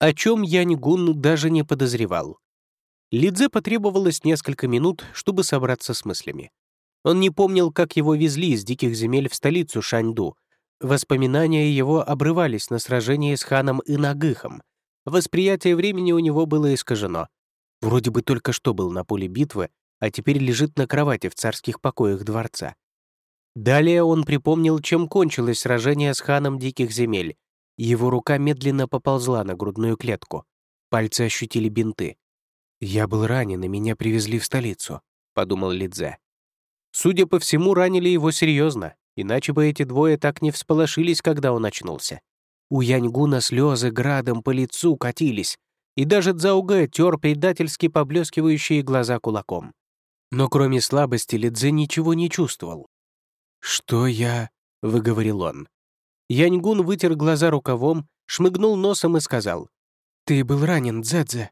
о чем Яньгун даже не подозревал. Лидзе потребовалось несколько минут, чтобы собраться с мыслями. Он не помнил, как его везли из диких земель в столицу Шаньду. Воспоминания его обрывались на сражении с ханом Инагыхом. Восприятие времени у него было искажено. Вроде бы только что был на поле битвы, а теперь лежит на кровати в царских покоях дворца. Далее он припомнил, чем кончилось сражение с ханом диких земель. Его рука медленно поползла на грудную клетку. Пальцы ощутили бинты. «Я был ранен, и меня привезли в столицу», — подумал Лидзе. Судя по всему, ранили его серьезно, иначе бы эти двое так не всполошились, когда он очнулся. У Яньгуна слезы градом по лицу катились, и даже Цзаугэ тер предательски поблескивающие глаза кулаком. Но кроме слабости Лидзе ничего не чувствовал. «Что я...» — выговорил он. Яньгун вытер глаза рукавом, шмыгнул носом и сказал. «Ты был ранен, Дзэдзе».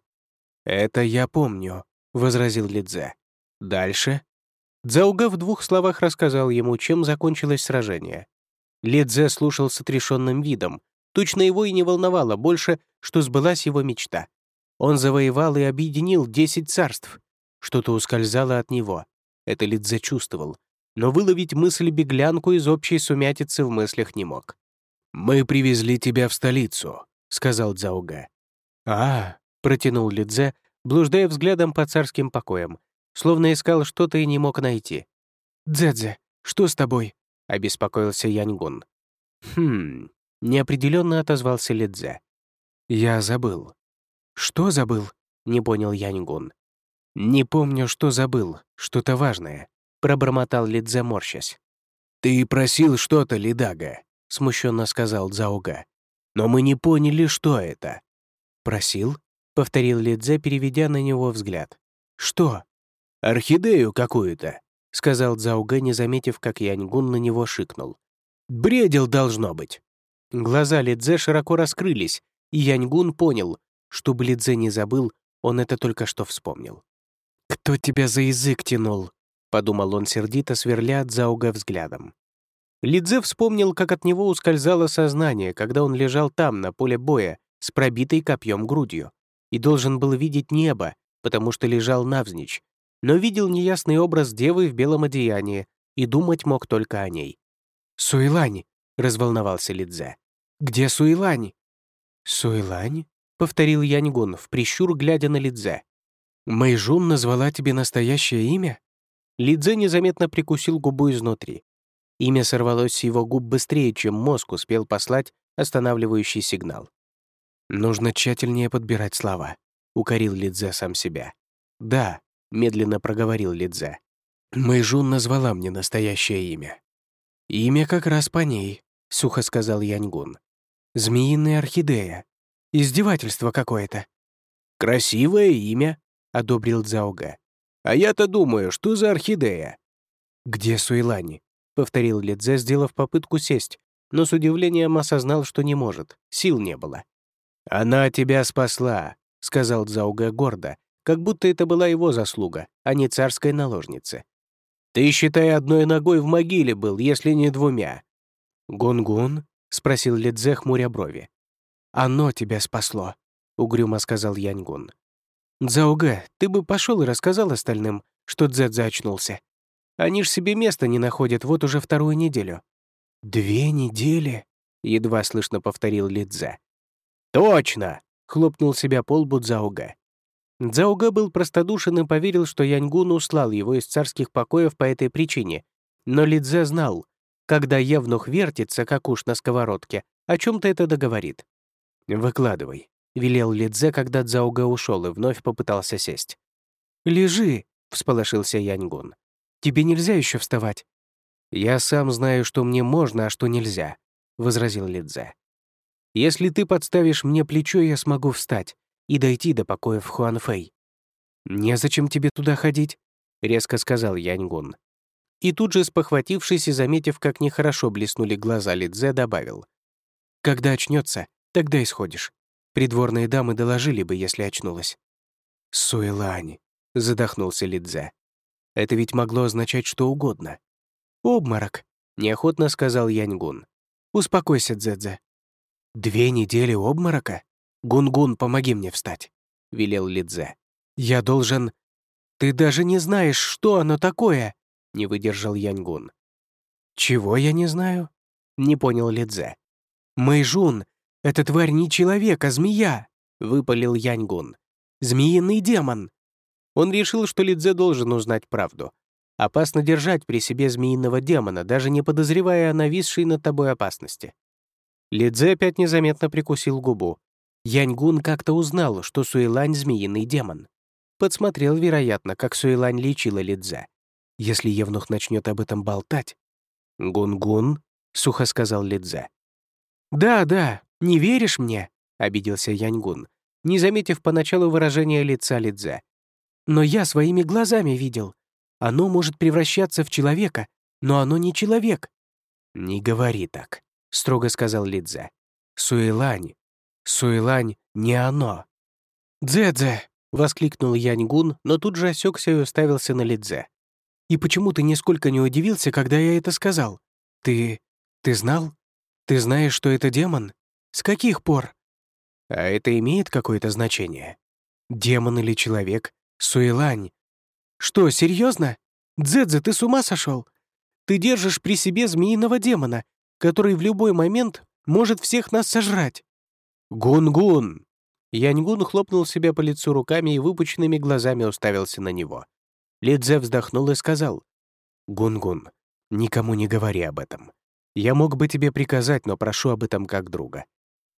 «Это я помню», — возразил Лидзе. «Дальше?» Дзауга в двух словах рассказал ему, чем закончилось сражение. Лидзе слушал с отрешенным видом. Точно его и не волновало больше, что сбылась его мечта. Он завоевал и объединил десять царств. Что-то ускользало от него. Это Лидзе чувствовал. Но выловить мысль беглянку из общей сумятицы в мыслях не мог. «Мы привезли тебя в столицу», — сказал Дзауга. «А, протянул Лидзе, блуждая взглядом по царским покоям, словно искал что-то и не мог найти. «Дзэдзе, что с тобой?» — обеспокоился Яньгун. «Хм...» — неопределенно отозвался Лидзе. «Я забыл». «Что забыл?» — не понял Яньгун. «Не помню, что забыл. Что-то важное», — пробормотал Лидзе, морщась. «Ты просил что-то, Лидага», — смущенно сказал Дзауга. «Но мы не поняли, что это». «Просил?» повторил Лидзе, переведя на него взгляд. «Что?» «Орхидею какую-то», — сказал Цзаугэ, не заметив, как Яньгун на него шикнул. «Бредил, должно быть». Глаза Лидзе широко раскрылись, и Яньгун понял, чтобы Лидзе не забыл, он это только что вспомнил. «Кто тебя за язык тянул?» — подумал он сердито, сверля Цзауга взглядом. Лидзе вспомнил, как от него ускользало сознание, когда он лежал там, на поле боя, с пробитой копьем грудью и должен был видеть небо, потому что лежал навзничь, но видел неясный образ девы в белом одеянии и думать мог только о ней. «Суэлань!» — разволновался Лидзе. «Где Суэлань?» «Суэлань?» — повторил Яньгун, в прищур глядя на Лидзе. «Мэйжун назвала тебе настоящее имя?» Лидзе незаметно прикусил губу изнутри. Имя сорвалось с его губ быстрее, чем мозг успел послать останавливающий сигнал. «Нужно тщательнее подбирать слова», — укорил Лидзе сам себя. «Да», — медленно проговорил Лидзе. «Мэйжун назвала мне настоящее имя». «Имя как раз по ней», — сухо сказал Яньгун. «Змеиная орхидея. Издевательство какое-то». «Красивое имя», — одобрил Дзауга. «А я-то думаю, что за орхидея?» «Где Суэлани?» — повторил Лидзе, сделав попытку сесть, но с удивлением осознал, что не может, сил не было. «Она тебя спасла», — сказал Дзауга гордо, как будто это была его заслуга, а не царской наложницы. «Ты, считай, одной ногой в могиле был, если не двумя». «Гунгун?» — спросил Лидзе, хмуря брови. «Оно тебя спасло», — угрюмо сказал Яньгун. «Дзауга, ты бы пошел и рассказал остальным, что Дзэдзе очнулся. Они ж себе места не находят вот уже вторую неделю». «Две недели?» — едва слышно повторил Лидзе. «Точно!» — хлопнул себя по лбу Дзауга. Дзауга был простодушен и поверил, что Яньгун услал его из царских покоев по этой причине. Но Лидзе знал, когда Евнух вертится, как уж на сковородке, о чем то это договорит. «Выкладывай», — велел Лидзе, когда Дзауга ушел и вновь попытался сесть. «Лежи», — всполошился Яньгун. «Тебе нельзя еще вставать». «Я сам знаю, что мне можно, а что нельзя», — возразил Лидзе. Если ты подставишь мне плечо, я смогу встать и дойти до покоев Хуанфэй. «Незачем тебе туда ходить», — резко сказал Яньгун. И тут же, спохватившись и заметив, как нехорошо блеснули глаза Лидзе, добавил. «Когда очнется, тогда и сходишь. Придворные дамы доложили бы, если очнулась». «Суэлань», — задохнулся Лидзе. «Это ведь могло означать что угодно». «Обморок», — неохотно сказал Яньгун. «Успокойся, Дзэдзе. «Две недели обморока?» «Гунгун, помоги мне встать», — велел Лидзе. «Я должен...» «Ты даже не знаешь, что оно такое!» — не выдержал Яньгун. «Чего я не знаю?» — не понял Лидзе. «Мэйжун, эта тварь не человек, а змея!» — выпалил Яньгун. «Змеиный демон!» Он решил, что Лидзе должен узнать правду. Опасно держать при себе змеиного демона, даже не подозревая о нависшей над тобой опасности. Лидзе опять незаметно прикусил губу. Яньгун как-то узнал, что Суэлань — змеиный демон. Подсмотрел, вероятно, как Суэлань лечила Лидзе. Если Евнух начнет об этом болтать... «Гун-гун», — сухо сказал Лидзе. «Да, да, не веришь мне?» — обиделся Яньгун, не заметив поначалу выражения лица Лидзе. «Но я своими глазами видел. Оно может превращаться в человека, но оно не человек». «Не говори так», — строго сказал Лидзе. «Суэлань. Суэлань не оно». «Дзе-дзе!» — воскликнул Яньгун, но тут же осекся и уставился на Лидзе. «И почему ты нисколько не удивился, когда я это сказал? Ты... ты знал? Ты знаешь, что это демон? С каких пор?» «А это имеет какое-то значение? Демон или человек? Суэлань, «Что, серьезно? Дзэдзе, ты с ума сошел? Ты держишь при себе змеиного демона, который в любой момент может всех нас сожрать». «Гун-гун!» Яньгун хлопнул себя по лицу руками и выпученными глазами уставился на него. Лидзе вздохнул и сказал, «Гун-гун, никому не говори об этом. Я мог бы тебе приказать, но прошу об этом как друга.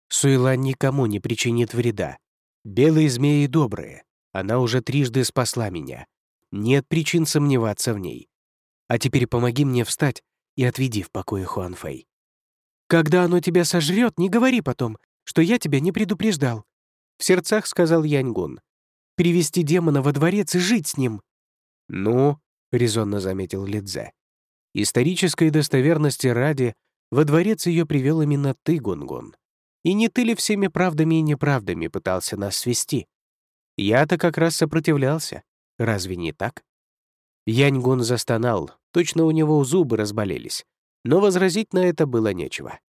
Суэла никому не причинит вреда. Белые змеи добрые. Она уже трижды спасла меня. Нет причин сомневаться в ней. А теперь помоги мне встать и отведи в покое Хуанфэй. Когда оно тебя сожрет, не говори потом, что я тебя не предупреждал. В сердцах сказал Яньгун. Привести демона во дворец и жить с ним. Ну, резонно заметил Лидзе. Исторической достоверности ради, во дворец ее привел именно ты, Гунгун. И не ты ли всеми правдами и неправдами пытался нас свести? Я-то как раз сопротивлялся. Разве не так? Яньгун застонал, точно у него зубы разболелись, но возразить на это было нечего.